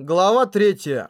Глава 3.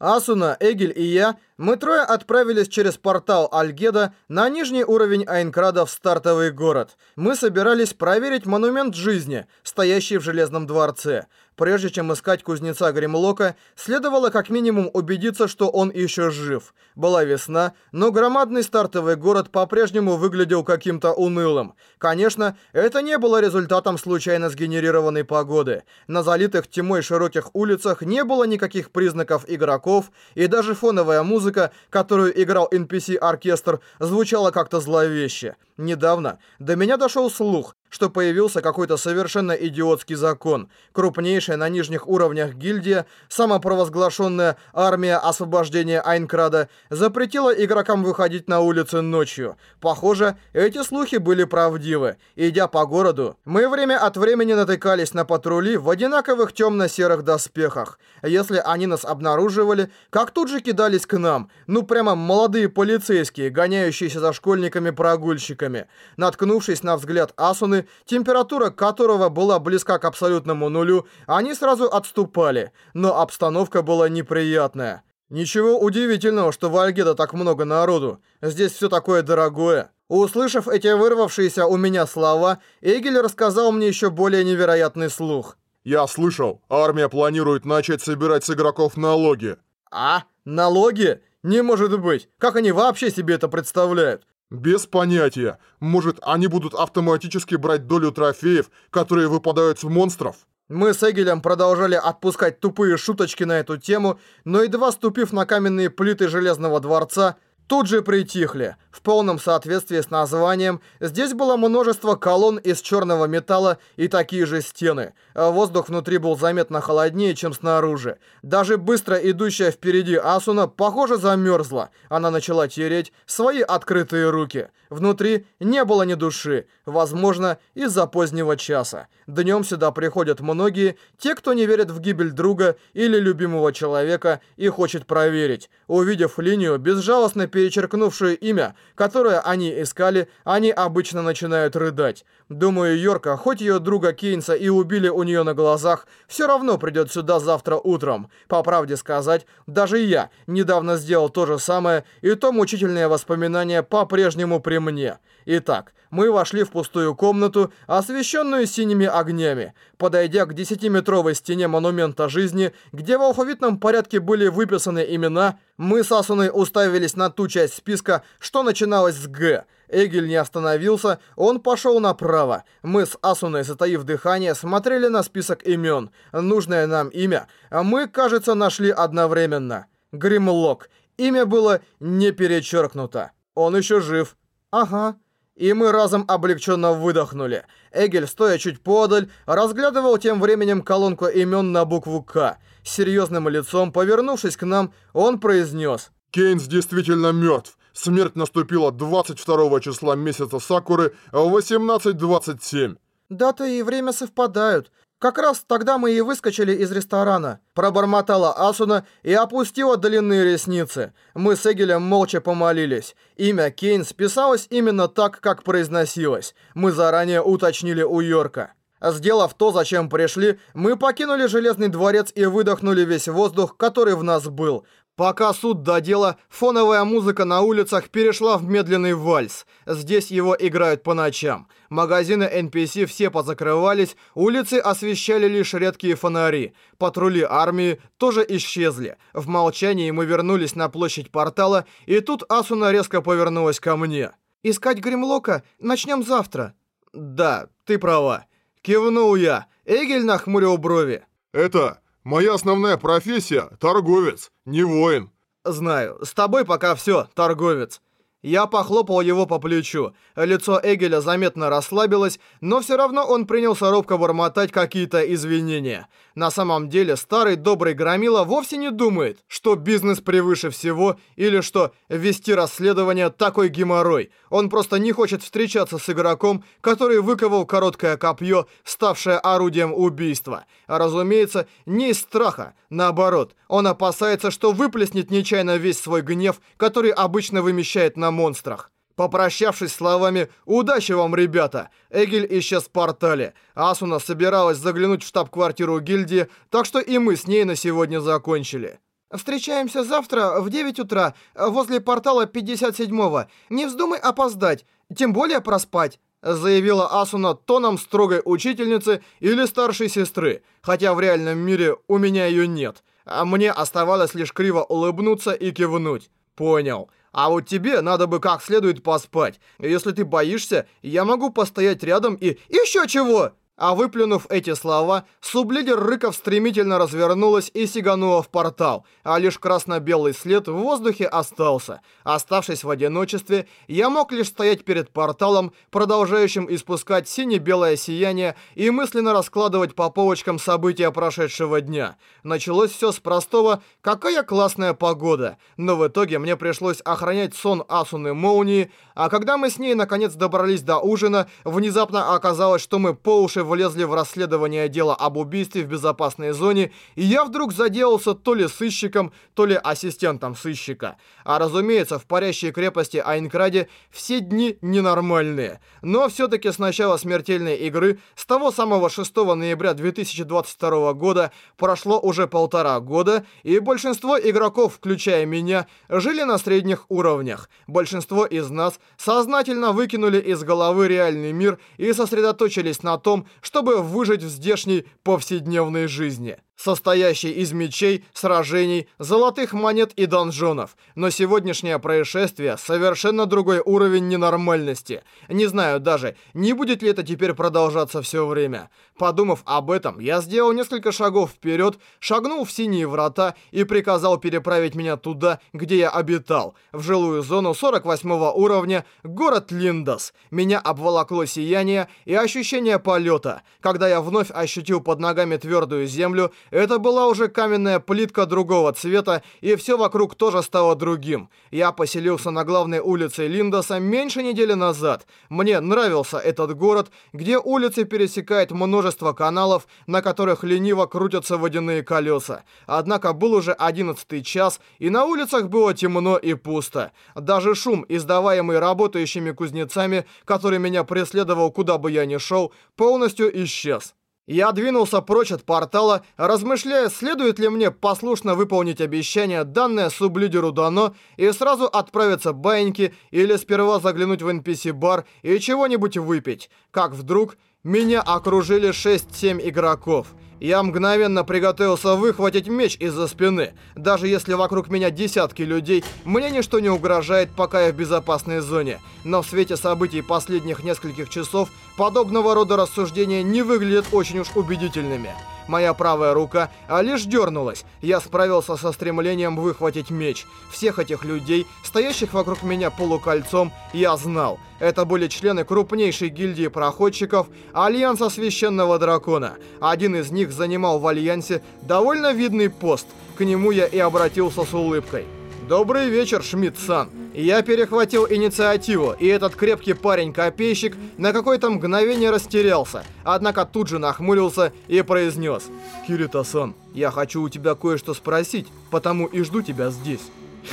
Асуна, Эгель и я, мы трое отправились через портал Альгеда на нижний уровень Айнкрада в стартовый город. Мы собирались проверить монумент жизни, стоящий в Железном дворце. Прежде чем искать кузнеца Гримлока, следовало как минимум убедиться, что он еще жив. Была весна, но громадный стартовый город по-прежнему выглядел каким-то унылым. Конечно, это не было результатом случайно сгенерированной погоды. На залитых тьмой широких улицах не было никаких признаков игроков, и даже фоновая музыка, которую играл NPC-оркестр, звучала как-то зловеще. Недавно до меня дошел слух, что появился какой-то совершенно идиотский закон. Крупнейшая на нижних уровнях гильдия, самопровозглашенная армия освобождения Айнкрада, запретила игрокам выходить на улицы ночью. Похоже, эти слухи были правдивы. Идя по городу, мы время от времени натыкались на патрули в одинаковых темно-серых доспехах. Если они нас обнаруживали, как тут же кидались к нам. Ну прямо молодые полицейские, гоняющиеся за школьниками-прогульщиками. Наткнувшись на взгляд Асуны, температура которого была близка к абсолютному нулю, они сразу отступали, но обстановка была неприятная. Ничего удивительного, что в Альгеда так много народу. Здесь все такое дорогое. Услышав эти вырвавшиеся у меня слова, Эгель рассказал мне еще более невероятный слух. Я слышал, армия планирует начать собирать с игроков налоги. А? Налоги? Не может быть. Как они вообще себе это представляют? Без понятия. Может, они будут автоматически брать долю трофеев, которые выпадают с монстров? Мы с Эгелем продолжали отпускать тупые шуточки на эту тему, но едва ступив на каменные плиты Железного дворца, тут же притихли. В полном соответствии с названием, здесь было множество колонн из черного металла и такие же стены. Воздух внутри был заметно холоднее, чем снаружи. Даже быстро идущая впереди Асуна, похоже, замерзла. Она начала тереть свои открытые руки. Внутри не было ни души, возможно, из-за позднего часа. Днем сюда приходят многие, те, кто не верит в гибель друга или любимого человека и хочет проверить. Увидев линию, безжалостно перечеркнувшую имя, которое они искали, они обычно начинают рыдать. Думаю, Йорка, хоть ее друга Кейнса и убили у нее на глазах, все равно придет сюда завтра утром. По правде сказать, даже я недавно сделал то же самое, и то мучительное воспоминание по-прежнему при мне. Итак, мы вошли в пустую комнату, освещенную синими огнями. Подойдя к десятиметровой стене монумента жизни, где в алфавитном порядке были выписаны имена, мы с Асуной уставились на ту часть списка, что начиналась с «Г». Эгель не остановился, он пошел направо. Мы с Асуной, затаив дыхание, смотрели на список имен. Нужное нам имя мы, кажется, нашли одновременно. Гримлок. Имя было не перечеркнуто. Он еще жив. Ага. И мы разом облегченно выдохнули. Эгель, стоя чуть подаль, разглядывал тем временем колонку имен на букву «К». Серьезным лицом, повернувшись к нам, он произнес. «Кейнс действительно мертв. Смерть наступила 22 числа месяца Сакуры в 18.27». Дата и время совпадают. Как раз тогда мы и выскочили из ресторана. Пробормотала Асуна и опустила длинные ресницы. Мы с Эгелем молча помолились. Имя Кейн списалось именно так, как произносилось. Мы заранее уточнили у Йорка. Сделав то, зачем пришли, мы покинули Железный дворец и выдохнули весь воздух, который в нас был. Пока суд до дела, фоновая музыка на улицах перешла в медленный вальс. Здесь его играют по ночам. Магазины NPC все позакрывались, улицы освещали лишь редкие фонари. Патрули армии тоже исчезли. В молчании мы вернулись на площадь портала, и тут Асуна резко повернулась ко мне. «Искать Гримлока начнем завтра». «Да, ты права». Кивнул я. Эгель нахмурил брови. «Это Моя основная профессия — торговец, не воин. Знаю. С тобой пока все, торговец. Я похлопал его по плечу. Лицо Эгеля заметно расслабилось, но все равно он принялся робко бормотать какие-то извинения. На самом деле, старый добрый Громила вовсе не думает, что бизнес превыше всего, или что вести расследование такой геморрой. Он просто не хочет встречаться с игроком, который выковал короткое копье, ставшее орудием убийства. Разумеется, не из страха. Наоборот, он опасается, что выплеснет нечаянно весь свой гнев, который обычно вымещает на монстрах. Попрощавшись словами «Удачи вам, ребята!», Эгель исчез в портале. Асуна собиралась заглянуть в штаб-квартиру гильдии, так что и мы с ней на сегодня закончили. «Встречаемся завтра в 9 утра возле портала 57-го. Не вздумай опоздать, тем более проспать», заявила Асуна тоном строгой учительницы или старшей сестры, хотя в реальном мире у меня ее нет. А мне оставалось лишь криво улыбнуться и кивнуть. «Понял». А вот тебе надо бы как следует поспать. Если ты боишься, я могу постоять рядом и... Еще чего!» А выплюнув эти слова, сублидер Рыков стремительно развернулась и сиганула в портал, а лишь красно-белый след в воздухе остался. Оставшись в одиночестве, я мог лишь стоять перед порталом, продолжающим испускать сине-белое сияние и мысленно раскладывать по полочкам события прошедшего дня. Началось все с простого «какая классная погода», но в итоге мне пришлось охранять сон Асуны Молнии, а когда мы с ней наконец добрались до ужина, внезапно оказалось, что мы по уши влезли в расследование дела об убийстве в безопасной зоне, и я вдруг заделался то ли сыщиком, то ли ассистентом сыщика. А разумеется, в парящей крепости Айнкраде все дни ненормальные. Но все-таки с начала смертельной игры, с того самого 6 ноября 2022 года, прошло уже полтора года, и большинство игроков, включая меня, жили на средних уровнях. Большинство из нас сознательно выкинули из головы реальный мир и сосредоточились на том, чтобы выжить в здешней повседневной жизни состоящий из мечей, сражений, золотых монет и донжонов. Но сегодняшнее происшествие совершенно другой уровень ненормальности. Не знаю даже, не будет ли это теперь продолжаться все время. Подумав об этом, я сделал несколько шагов вперед, шагнул в синие врата и приказал переправить меня туда, где я обитал, в жилую зону 48 уровня, город Линдос. Меня обволокло сияние и ощущение полета. Когда я вновь ощутил под ногами твердую землю, это была уже каменная плитка другого цвета, и все вокруг тоже стало другим. Я поселился на главной улице Линдоса меньше недели назад. Мне нравился этот город, где улицы пересекает множество каналов, на которых лениво крутятся водяные колеса. Однако был уже одиннадцатый час, и на улицах было темно и пусто. Даже шум, издаваемый работающими кузнецами, который меня преследовал куда бы я ни шел, полностью исчез. Я двинулся прочь от портала, размышляя, следует ли мне послушно выполнить обещание, данное сублидеру Дано, и сразу отправиться к баиньке или сперва заглянуть в NPC-бар и чего-нибудь выпить. Как вдруг меня окружили 6-7 игроков — я мгновенно приготовился выхватить меч из-за спины. Даже если вокруг меня десятки людей, мне ничто не угрожает, пока я в безопасной зоне. Но в свете событий последних нескольких часов подобного рода рассуждения не выглядят очень уж убедительными. Моя правая рука а лишь дернулась. Я справился со стремлением выхватить меч. Всех этих людей, стоящих вокруг меня полукольцом, я знал. Это были члены крупнейшей гильдии проходчиков Альянса Священного Дракона. Один из них занимал в Альянсе довольно видный пост. К нему я и обратился с улыбкой. «Добрый вечер, Шмидт-сан!» Я перехватил инициативу, и этот крепкий парень-копейщик на какое-то мгновение растерялся, однако тут же нахмурился и произнес. «Кирита-сан, я хочу у тебя кое-что спросить, потому и жду тебя здесь».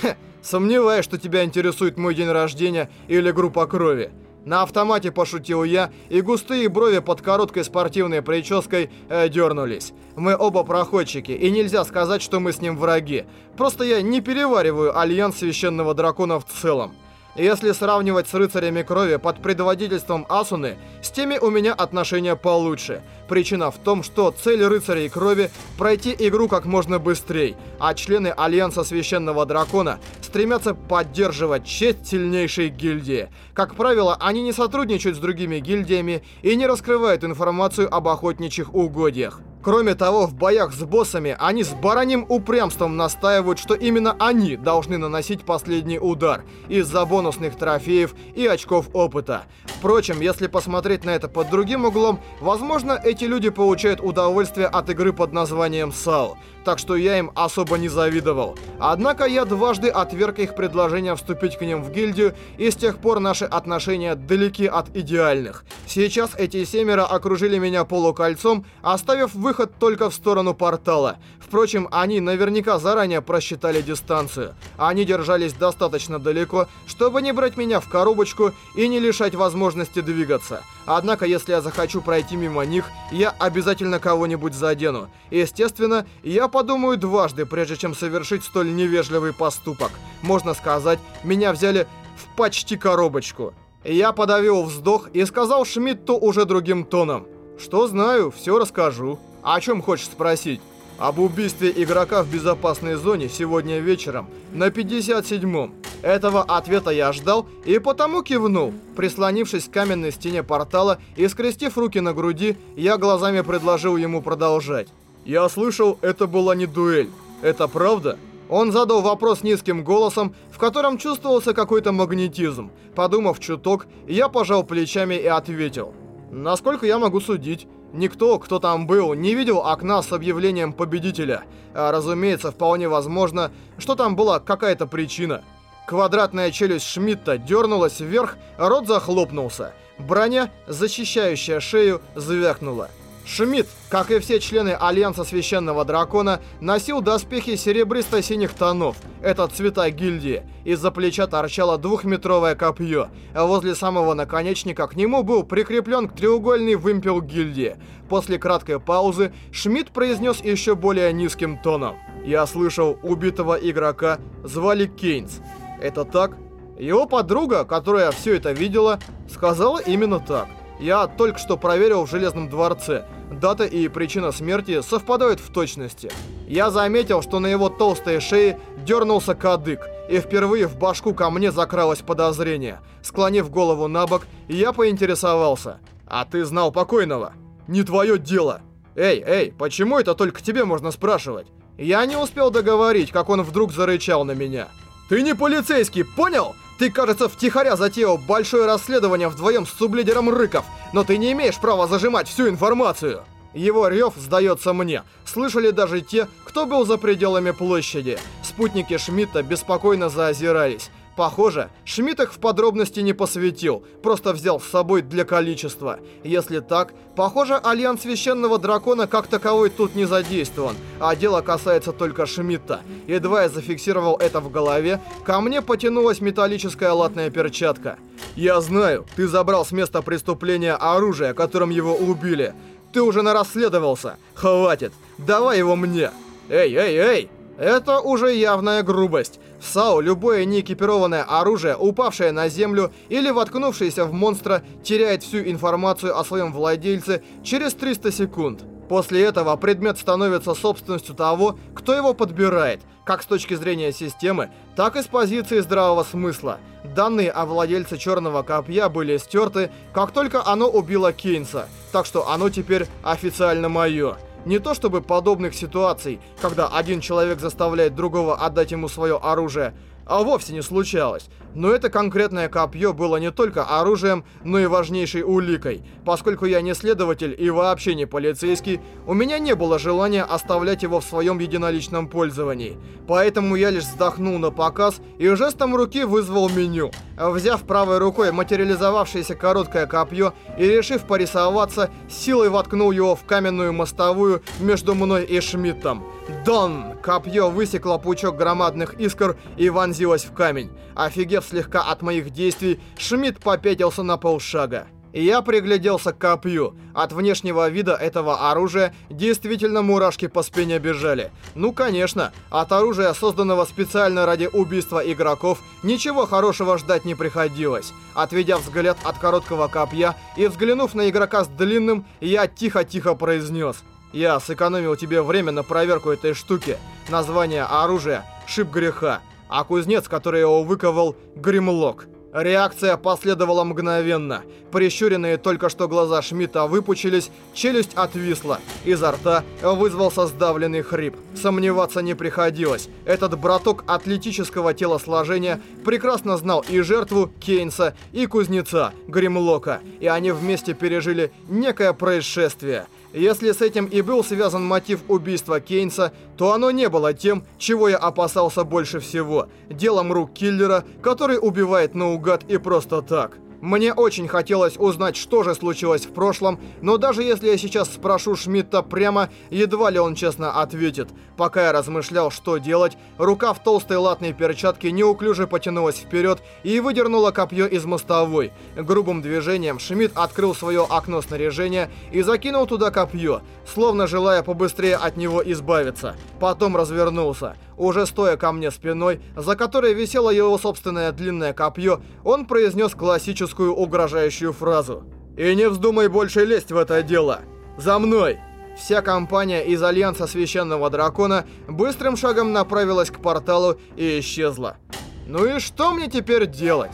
Хе, сомневаюсь, что тебя интересует мой день рождения или группа крови. На автомате пошутил я, и густые брови под короткой спортивной прической э, дернулись. Мы оба проходчики, и нельзя сказать, что мы с ним враги. Просто я не перевариваю Альянс Священного Дракона в целом. Если сравнивать с рыцарями крови под предводительством Асуны, с теми у меня отношения получше. Причина в том, что цель рыцарей крови – пройти игру как можно быстрее, а члены Альянса Священного Дракона стремятся поддерживать честь сильнейшей гильдии. Как правило, они не сотрудничают с другими гильдиями и не раскрывают информацию об охотничьих угодьях. Кроме того, в боях с боссами они с бараним упрямством настаивают, что именно они должны наносить последний удар из-за бонусных трофеев и очков опыта. Впрочем, если посмотреть на это под другим углом, возможно, эти люди получают удовольствие от игры под названием САУ так что я им особо не завидовал. Однако я дважды отверг их предложение вступить к ним в гильдию, и с тех пор наши отношения далеки от идеальных. Сейчас эти семеро окружили меня полукольцом, оставив выход только в сторону портала. Впрочем, они наверняка заранее просчитали дистанцию. Они держались достаточно далеко, чтобы не брать меня в коробочку и не лишать возможности двигаться. Однако, если я захочу пройти мимо них, я обязательно кого-нибудь задену. Естественно, я подумаю дважды, прежде чем совершить столь невежливый поступок. Можно сказать, меня взяли в почти коробочку. Я подавил вздох и сказал Шмидту уже другим тоном. Что знаю, все расскажу. О чем хочешь спросить? Об убийстве игрока в безопасной зоне сегодня вечером на 57-м. Этого ответа я ждал и потому кивнул. Прислонившись к каменной стене портала и скрестив руки на груди, я глазами предложил ему продолжать. Я слышал, это была не дуэль. Это правда? Он задал вопрос низким голосом, в котором чувствовался какой-то магнетизм. Подумав чуток, я пожал плечами и ответил. Насколько я могу судить, никто, кто там был, не видел окна с объявлением победителя. А, разумеется, вполне возможно, что там была какая-то причина. Квадратная челюсть Шмидта дернулась вверх, рот захлопнулся. Броня, защищающая шею, звякнула. Шмидт, как и все члены Альянса Священного Дракона, носил доспехи серебристо-синих тонов. Это цвета гильдии. Из-за плеча торчало двухметровое копье. А возле самого наконечника к нему был прикреплен треугольный вымпел гильдии. После краткой паузы Шмидт произнес еще более низким тоном. «Я слышал, убитого игрока звали Кейнс. Это так?» Его подруга, которая все это видела, сказала именно так. Я только что проверил в Железном дворце. Дата и причина смерти совпадают в точности. Я заметил, что на его толстой шее дернулся кадык, и впервые в башку ко мне закралось подозрение. Склонив голову на бок, я поинтересовался. «А ты знал покойного?» «Не твое дело!» «Эй, эй, почему это только тебе можно спрашивать?» Я не успел договорить, как он вдруг зарычал на меня. «Ты не полицейский, понял? Ты, кажется, втихаря затеял большое расследование вдвоем с сублидером Рыков, но ты не имеешь права зажимать всю информацию. Его рев сдается мне. Слышали даже те, кто был за пределами площади. Спутники Шмидта беспокойно заозирались. Похоже, Шмидт их в подробности не посвятил, просто взял с собой для количества. Если так, похоже, Альянс Священного Дракона как таковой тут не задействован, а дело касается только Шмидта. Едва я зафиксировал это в голове, ко мне потянулась металлическая латная перчатка. «Я знаю, ты забрал с места преступления оружие, которым его убили. Ты уже нарасследовался. Хватит, давай его мне!» «Эй, эй, эй!» Это уже явная грубость. В САУ любое неэкипированное оружие, упавшее на землю или воткнувшееся в монстра, теряет всю информацию о своем владельце через 300 секунд. После этого предмет становится собственностью того, кто его подбирает, как с точки зрения системы, так и с позиции здравого смысла. Данные о владельце Черного Копья были стерты, как только оно убило Кейнса, так что оно теперь официально мое. Не то чтобы подобных ситуаций, когда один человек заставляет другого отдать ему свое оружие, а вовсе не случалось. Но это конкретное копье было не только оружием, но и важнейшей уликой. Поскольку я не следователь и вообще не полицейский, у меня не было желания оставлять его в своем единоличном пользовании. Поэтому я лишь вздохнул на показ и жестом руки вызвал меню. Взяв правой рукой материализовавшееся короткое копье и решив порисоваться, силой воткнул его в каменную мостовую между мной и Шмидтом. Дон! Копье высекло пучок громадных искр и вонзилось в камень. Офигев слегка от моих действий, Шмидт попятился на полшага. Я пригляделся к копью. От внешнего вида этого оружия действительно мурашки по спине бежали. Ну, конечно, от оружия, созданного специально ради убийства игроков, ничего хорошего ждать не приходилось. Отведя взгляд от короткого копья и взглянув на игрока с длинным, я тихо-тихо произнес – я сэкономил тебе время на проверку этой штуки. Название оружия — шип греха, а кузнец, который его выковал — гримлок. Реакция последовала мгновенно. Прищуренные только что глаза Шмидта выпучились, челюсть отвисла. Изо рта вызвался сдавленный хрип. Сомневаться не приходилось. Этот браток атлетического телосложения прекрасно знал и жертву Кейнса, и кузнеца Гримлока. И они вместе пережили некое происшествие — если с этим и был связан мотив убийства Кейнса, то оно не было тем, чего я опасался больше всего. Делом рук киллера, который убивает наугад и просто так. Мне очень хотелось узнать, что же случилось в прошлом, но даже если я сейчас спрошу Шмидта прямо, едва ли он честно ответит. Пока я размышлял, что делать, рука в толстой латной перчатке неуклюже потянулась вперед и выдернула копье из мостовой. Грубым движением Шмидт открыл свое окно снаряжения и закинул туда копье, словно желая побыстрее от него избавиться. Потом развернулся. Уже стоя ко мне спиной, за которой висело его собственное длинное копье, он произнес классическую угрожающую фразу. «И не вздумай больше лезть в это дело! За мной!» Вся компания из Альянса Священного Дракона быстрым шагом направилась к порталу и исчезла. «Ну и что мне теперь делать?»